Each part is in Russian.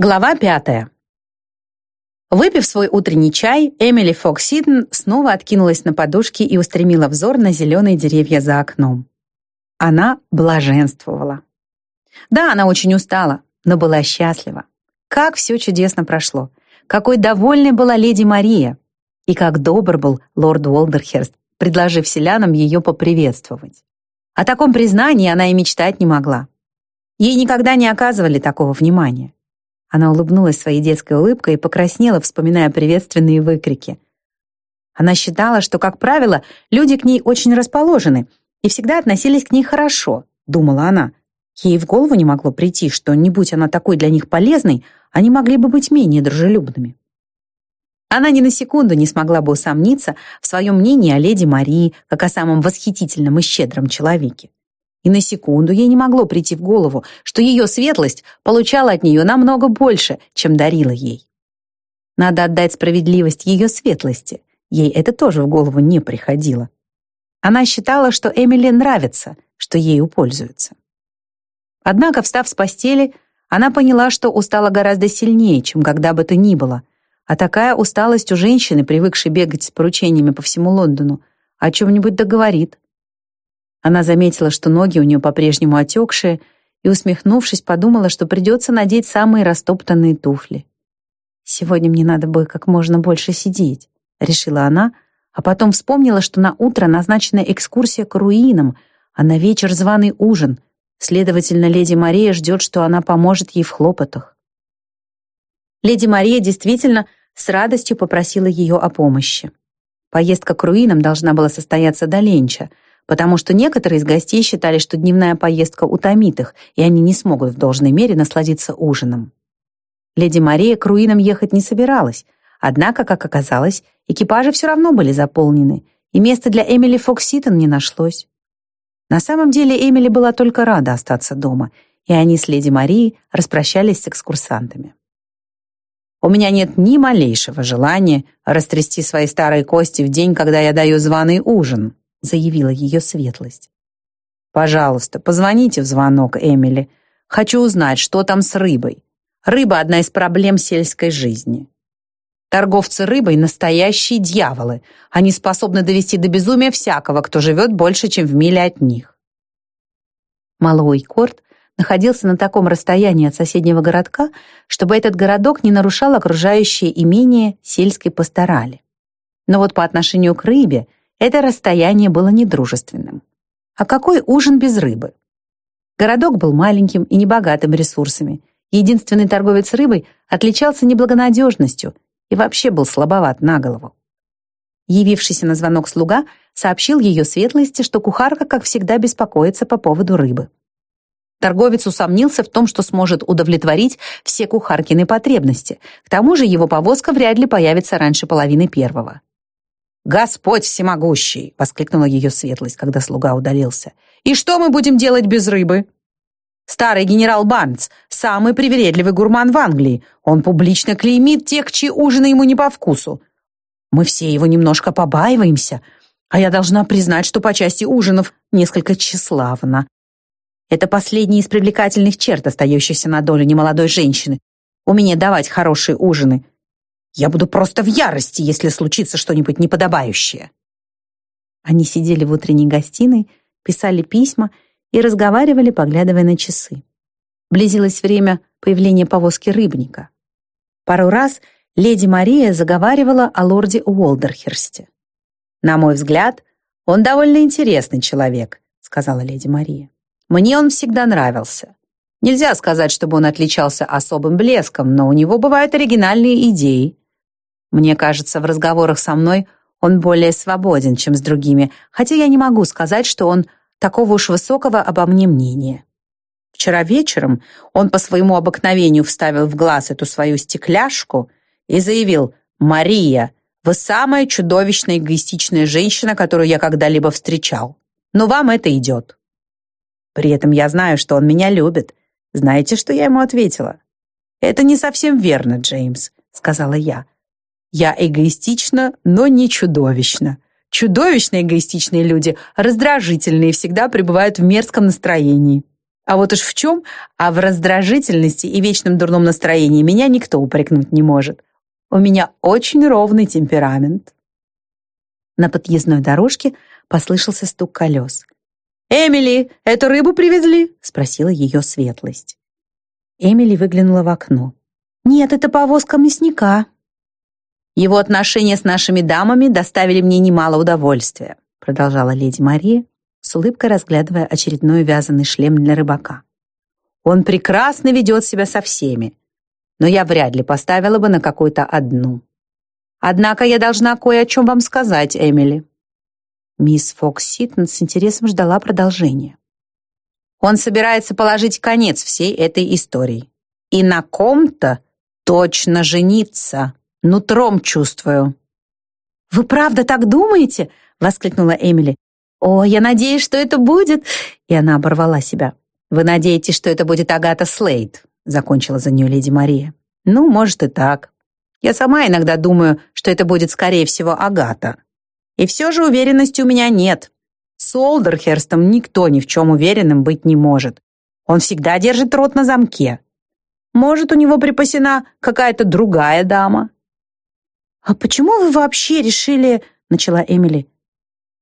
Глава пятая. Выпив свой утренний чай, Эмили Фоксиден снова откинулась на подушки и устремила взор на зеленые деревья за окном. Она блаженствовала. Да, она очень устала, но была счастлива. Как все чудесно прошло. Какой довольной была леди Мария. И как добр был лорд Уолдерхерст, предложив селянам ее поприветствовать. О таком признании она и мечтать не могла. Ей никогда не оказывали такого внимания. Она улыбнулась своей детской улыбкой и покраснела, вспоминая приветственные выкрики. Она считала, что, как правило, люди к ней очень расположены и всегда относились к ней хорошо, думала она. Ей в голову не могло прийти, что, не будь она такой для них полезной, они могли бы быть менее дружелюбными. Она ни на секунду не смогла бы усомниться в своем мнении о леди Марии, как о самом восхитительном и щедром человеке. И на секунду ей не могло прийти в голову, что ее светлость получала от нее намного больше, чем дарила ей. Надо отдать справедливость ее светлости. Ей это тоже в голову не приходило. Она считала, что Эмили нравится, что ею пользуются. Однако, встав с постели, она поняла, что устала гораздо сильнее, чем когда бы то ни было. А такая усталость у женщины, привыкшей бегать с поручениями по всему Лондону, о чем-нибудь договорит. Она заметила, что ноги у нее по-прежнему отекшие, и, усмехнувшись, подумала, что придется надеть самые растоптанные туфли. «Сегодня мне надо бы как можно больше сидеть», — решила она, а потом вспомнила, что на утро назначена экскурсия к руинам, а на вечер званый ужин. Следовательно, леди Мария ждет, что она поможет ей в хлопотах. Леди Мария действительно с радостью попросила ее о помощи. Поездка к руинам должна была состояться до ленча — потому что некоторые из гостей считали, что дневная поездка утомит их, и они не смогут в должной мере насладиться ужином. Леди Мария к руинам ехать не собиралась, однако, как оказалось, экипажи все равно были заполнены, и места для Эмили Фокситон не нашлось. На самом деле Эмили была только рада остаться дома, и они с леди Марией распрощались с экскурсантами. У меня нет ни малейшего желания растрясти свои старые кости в день, когда я даю званый ужин, заявила ее светлость. «Пожалуйста, позвоните в звонок, Эмили. Хочу узнать, что там с рыбой. Рыба — одна из проблем сельской жизни. Торговцы рыбой — настоящие дьяволы. Они способны довести до безумия всякого, кто живет больше, чем в миле от них». Малой Корт находился на таком расстоянии от соседнего городка, чтобы этот городок не нарушал окружающее имение сельской пасторали. Но вот по отношению к рыбе это расстояние было недружественным. А какой ужин без рыбы? Городок был маленьким и небогатым ресурсами. Единственный торговец рыбой отличался неблагонадежностью и вообще был слабоват на голову. Явившийся на звонок слуга сообщил ее светлости, что кухарка, как всегда, беспокоится по поводу рыбы. Торговец усомнился в том, что сможет удовлетворить все кухаркины потребности. К тому же его повозка вряд ли появится раньше половины первого. «Господь всемогущий!» — воскликнула ее светлость, когда слуга удалился. «И что мы будем делать без рыбы?» «Старый генерал Барнс — самый привередливый гурман в Англии. Он публично клеймит тех, чьи ужины ему не по вкусу. Мы все его немножко побаиваемся, а я должна признать, что по части ужинов несколько тщеславно. Это последний из привлекательных черт, остающихся на долю немолодой женщины. Умение давать хорошие ужины — я буду просто в ярости, если случится что-нибудь неподобающее». Они сидели в утренней гостиной, писали письма и разговаривали, поглядывая на часы. Близилось время появления повозки рыбника. Пару раз леди Мария заговаривала о лорде Уолдерхерсте. «На мой взгляд, он довольно интересный человек», — сказала леди Мария. «Мне он всегда нравился. Нельзя сказать, чтобы он отличался особым блеском, но у него бывают оригинальные идеи. Мне кажется, в разговорах со мной он более свободен, чем с другими, хотя я не могу сказать, что он такого уж высокого обо мне мнения. Вчера вечером он по своему обыкновению вставил в глаз эту свою стекляшку и заявил «Мария, вы самая чудовищная эгоистичная женщина, которую я когда-либо встречал. Но вам это идет». При этом я знаю, что он меня любит. Знаете, что я ему ответила? «Это не совсем верно, Джеймс», — сказала я. Я эгоистична, но не чудовищна. Чудовищно эгоистичные люди раздражительные всегда пребывают в мерзком настроении. А вот уж в чем, а в раздражительности и вечном дурном настроении меня никто упрекнуть не может. У меня очень ровный темперамент. На подъездной дорожке послышался стук колес. «Эмили, эту рыбу привезли?» — спросила ее светлость. Эмили выглянула в окно. «Нет, это повозка мясника». «Его отношения с нашими дамами доставили мне немало удовольствия», продолжала леди Мария, с улыбкой разглядывая очередной вязаный шлем для рыбака. «Он прекрасно ведет себя со всеми, но я вряд ли поставила бы на какую-то одну. Однако я должна кое о чем вам сказать, Эмили». Мисс Фокс Ситон с интересом ждала продолжения. Он собирается положить конец всей этой истории. И на ком-то точно жениться. Нутром чувствую. «Вы правда так думаете?» — воскликнула Эмили. «О, я надеюсь, что это будет...» И она оборвала себя. «Вы надеетесь, что это будет Агата Слейд?» — закончила за нее леди Мария. «Ну, может и так. Я сама иногда думаю, что это будет, скорее всего, Агата. И все же уверенности у меня нет. С Олдерхерстом никто ни в чем уверенным быть не может. Он всегда держит рот на замке. Может, у него припасена какая-то другая дама?» «А почему вы вообще решили...» — начала Эмили.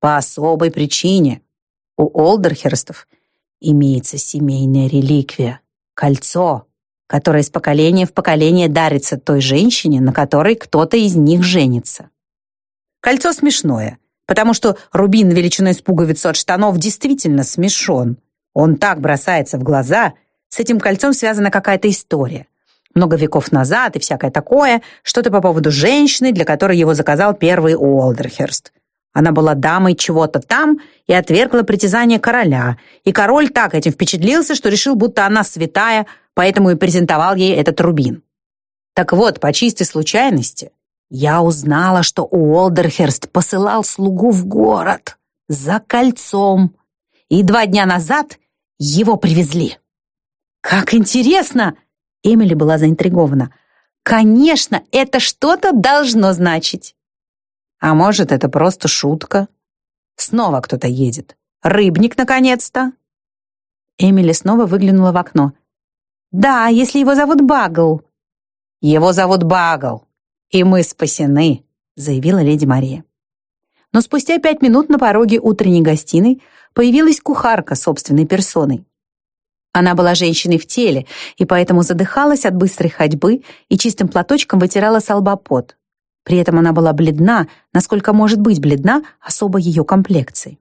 По особой причине. У Олдерхерстов имеется семейная реликвия — кольцо, которое из поколения в поколение дарится той женщине, на которой кто-то из них женится. Кольцо смешное, потому что рубин величиной с пуговицу от штанов действительно смешон. Он так бросается в глаза, с этим кольцом связана какая-то история. Много веков назад и всякое такое, что-то по поводу женщины, для которой его заказал первый Уолдерхерст. Она была дамой чего-то там и отвергла притязание короля. И король так этим впечатлился, что решил, будто она святая, поэтому и презентовал ей этот рубин. Так вот, по чистой случайности, я узнала, что Уолдерхерст посылал слугу в город за кольцом. И два дня назад его привезли. «Как интересно!» Эмили была заинтригована. «Конечно, это что-то должно значить!» А может, это просто шутка? Снова кто-то едет. Рыбник, наконец-то!» Эмили снова выглянула в окно. «Да, если его зовут Багл». «Его зовут Багл, и мы спасены», заявила леди Мария. Но спустя пять минут на пороге утренней гостиной появилась кухарка собственной персоной. Она была женщиной в теле, и поэтому задыхалась от быстрой ходьбы и чистым платочком вытирала с лба пот. При этом она была бледна, насколько может быть бледна особо ее комплекции.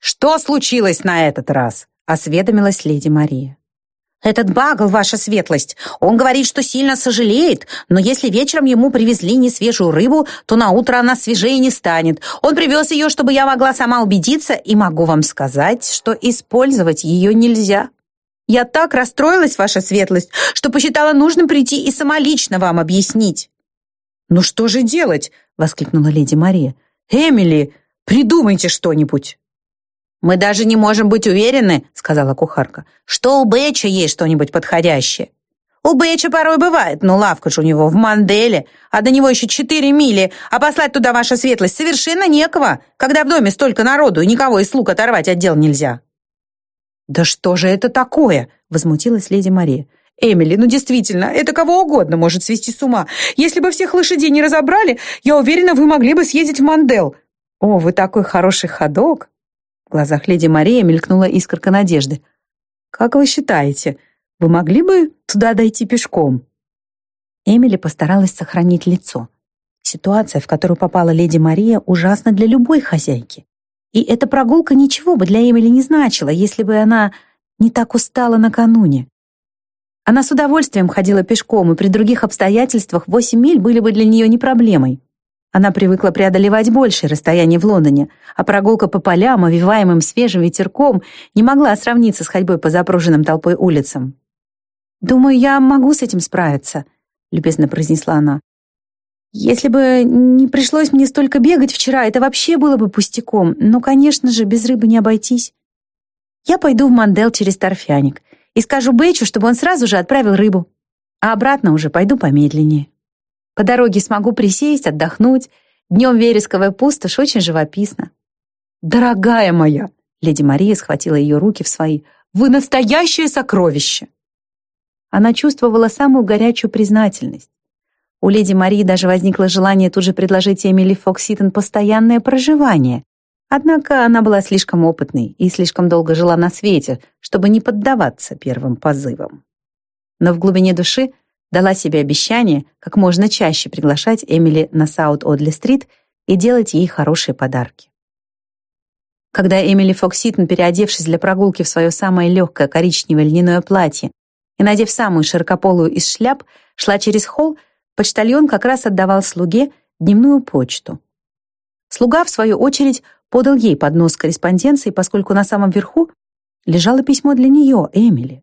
«Что случилось на этот раз?» — осведомилась леди Мария. «Этот багл, ваша светлость, он говорит, что сильно сожалеет, но если вечером ему привезли несвежую рыбу, то на утро она свежее не станет. Он привез ее, чтобы я могла сама убедиться, и могу вам сказать, что использовать ее нельзя. Я так расстроилась, ваша светлость, что посчитала нужным прийти и самолично вам объяснить». «Ну что же делать?» — воскликнула леди Мария. «Эмили, придумайте что-нибудь!» «Мы даже не можем быть уверены», — сказала кухарка, «что у Бэча есть что-нибудь подходящее. У Бэча порой бывает, но лавка же у него в Манделе, а до него еще четыре мили, а послать туда ваша светлость совершенно некого, когда в доме столько народу и никого из слуг оторвать от дел нельзя». «Да что же это такое?» — возмутилась леди Мария. Эмили, ну действительно, это кого угодно может свести с ума. Если бы всех лошадей не разобрали, я уверена, вы могли бы съездить в Мандел. О, вы такой хороший ходок. В глазах леди Марии мелькнула искорка надежды. Как вы считаете, вы могли бы туда дойти пешком? Эмили постаралась сохранить лицо. Ситуация, в которую попала леди Мария, ужасна для любой хозяйки. И эта прогулка ничего бы для Эмили не значила, если бы она не так устала накануне. Она с удовольствием ходила пешком, и при других обстоятельствах 8 миль были бы для нее не проблемой. Она привыкла преодолевать большее расстояние в Лондоне, а прогулка по полям, овиваемым свежим ветерком, не могла сравниться с ходьбой по запруженным толпой улицам. «Думаю, я могу с этим справиться», — любезно произнесла она. «Если бы не пришлось мне столько бегать вчера, это вообще было бы пустяком, но, конечно же, без рыбы не обойтись. Я пойду в Мандел через торфяник и скажу Бэчу, чтобы он сразу же отправил рыбу. А обратно уже пойду помедленнее. По дороге смогу присесть, отдохнуть. Днем вересковая пустошь очень живописно. «Дорогая моя!» Леди Мария схватила ее руки в свои. Вы настоящее сокровище!» Она чувствовала самую горячую признательность. У леди Марии даже возникло желание тут же предложить Эмили Фокситон постоянное проживание. Однако она была слишком опытной и слишком долго жила на свете, чтобы не поддаваться первым позывам. Но в глубине души дала себе обещание как можно чаще приглашать Эмили на Саут-Одли-стрит и делать ей хорошие подарки. Когда Эмили Фокситон, переодевшись для прогулки в свое самое легкое коричневое льняное платье и надев самую широкополую из шляп, шла через холл, почтальон как раз отдавал слуге дневную почту. Слуга, в свою очередь, подал ей поднос с корреспонденцией, поскольку на самом верху лежало письмо для нее, Эмили.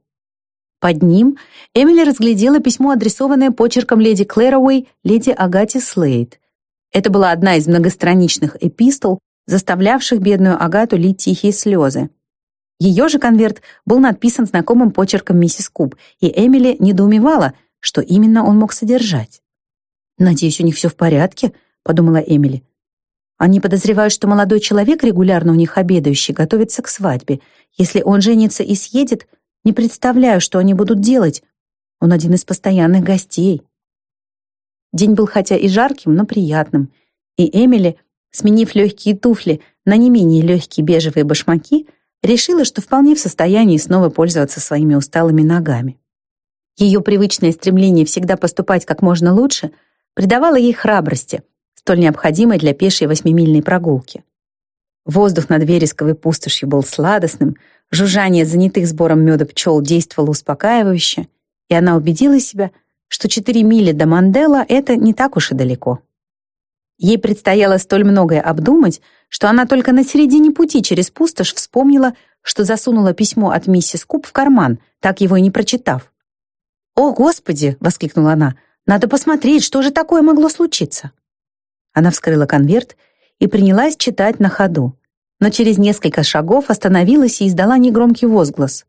Под ним Эмили разглядела письмо, адресованное почерком леди Клэровой, леди Агате Слейд. Это была одна из многостраничных эпистол, заставлявших бедную Агату лить тихие слезы. Ее же конверт был надписан знакомым почерком миссис Куб, и Эмили недоумевала, что именно он мог содержать. «Надеюсь, у них все в порядке», — подумала Эмили. Они подозревают, что молодой человек, регулярно у них обедающий, готовится к свадьбе. Если он женится и съедет, не представляю, что они будут делать. Он один из постоянных гостей. День был хотя и жарким, но приятным, и Эмили Сменив легкие туфли на не менее легкие бежевые башмаки, решила, что вполне в состоянии снова пользоваться своими усталыми ногами. Ее привычное стремление всегда поступать как можно лучше придавало ей храбрости, столь необходимой для пешей восьмимильной прогулки. Воздух над вересковой пустошью был сладостным, жужжание занятых сбором меда пчел действовало успокаивающе, и она убедила себя, что четыре мили до Мандела — это не так уж и далеко. Ей предстояло столь многое обдумать, что она только на середине пути через пустошь вспомнила, что засунула письмо от миссис Куб в карман, так его и не прочитав. «О, Господи!» — воскликнула она. «Надо посмотреть, что же такое могло случиться». Она вскрыла конверт и принялась читать на ходу, но через несколько шагов остановилась и издала негромкий возглас.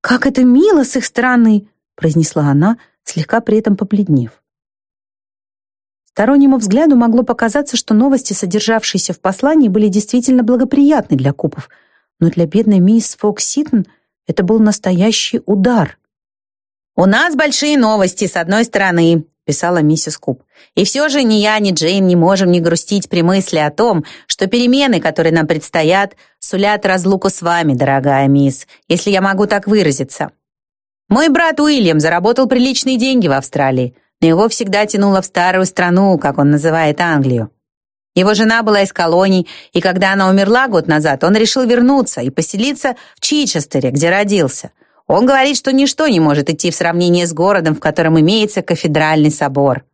«Как это мило с их стороны!» — произнесла она, слегка при этом побледнев. Стороннему взгляду могло показаться, что новости, содержавшиеся в послании, были действительно благоприятны для Купов, но для бедной мисс Фокс Ситон это был настоящий удар. «У нас большие новости, с одной стороны», — писала миссис Куб. «И все же ни я, ни Джейн не можем не грустить при мысли о том, что перемены, которые нам предстоят, сулят разлуку с вами, дорогая мисс, если я могу так выразиться. Мой брат Уильям заработал приличные деньги в Австралии, но его всегда тянуло в старую страну, как он называет Англию. Его жена была из колоний, и когда она умерла год назад, он решил вернуться и поселиться в Чичестере, где родился. Он говорит, что ничто не может идти в сравнение с городом, в котором имеется кафедральный собор.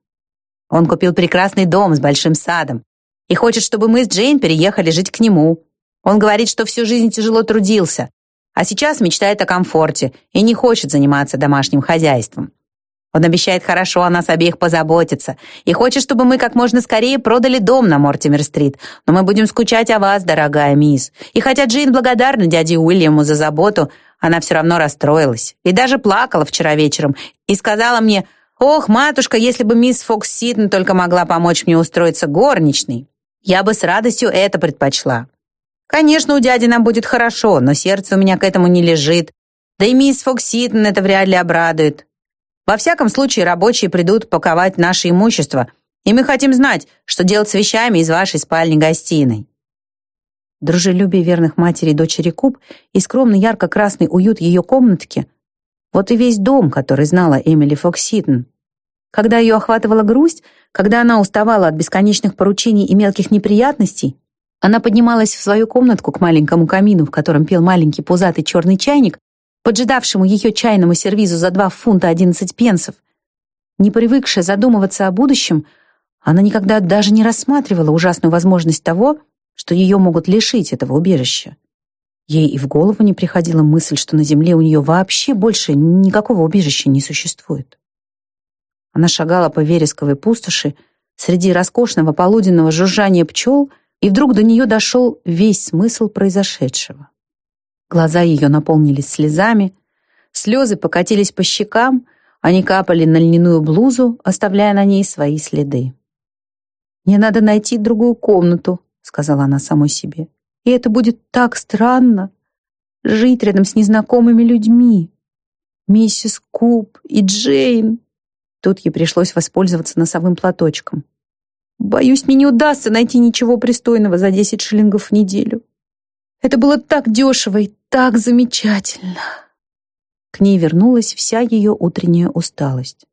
Он купил прекрасный дом с большим садом и хочет, чтобы мы с Джейн переехали жить к нему. Он говорит, что всю жизнь тяжело трудился, а сейчас мечтает о комфорте и не хочет заниматься домашним хозяйством. Он обещает хорошо о нас обеих позаботиться и хочет, чтобы мы как можно скорее продали дом на Мортимер-стрит. Но мы будем скучать о вас, дорогая мисс. И хотя Джейн благодарна дяде Уильяму за заботу, она все равно расстроилась. И даже плакала вчера вечером. И сказала мне, «Ох, матушка, если бы мисс Фокс Ситон только могла помочь мне устроиться горничной, я бы с радостью это предпочла. Конечно, у дяди нам будет хорошо, но сердце у меня к этому не лежит. Да и мисс Фокс Ситон это вряд ли обрадует. Во всяком случае, рабочие придут паковать наше имущество, и мы хотим знать, что делать с вещами из вашей спальни-гостиной». Дружелюбие верных матери и дочери Куб и скромный ярко-красный уют ее комнатки — вот и весь дом, который знала Эмили Фокситон. Когда ее охватывала грусть, когда она уставала от бесконечных поручений и мелких неприятностей, она поднималась в свою комнатку к маленькому камину, в котором пел маленький пузатый черный чайник, поджидавшему ее чайному сервизу за два фунта одиннадцать пенсов. Не привыкшая задумываться о будущем, она никогда даже не рассматривала ужасную возможность того, что ее могут лишить этого убежища. Ей и в голову не приходила мысль, что на земле у нее вообще больше никакого убежища не существует. Она шагала по вересковой пустоши среди роскошного полуденного жужжания пчел, и вдруг до нее дошел весь смысл произошедшего. Глаза ее наполнились слезами, слезы покатились по щекам, они капали на льняную блузу, оставляя на ней свои следы. «Мне надо найти другую комнату», — сказала она самой себе. «И это будет так странно. жить рядом с незнакомыми людьми. Миссис Куб и Джейн. Тут ей пришлось воспользоваться носовым платочком. Боюсь, мне не удастся найти ничего пристойного за 10 шиллингов в неделю. Это было так дешево и так замечательно. К ней вернулась вся ее утренняя усталость.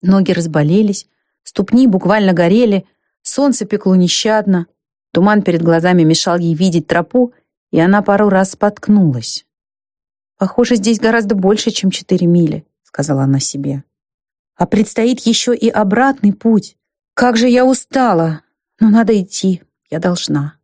Ноги разболелись, ступни буквально горели, солнце пекло нещадно, туман перед глазами мешал ей видеть тропу, и она пару раз споткнулась. «Похоже, здесь гораздо больше, чем четыре мили», — сказала она себе. «А предстоит еще и обратный путь. Как же я устала! Но надо идти, я должна».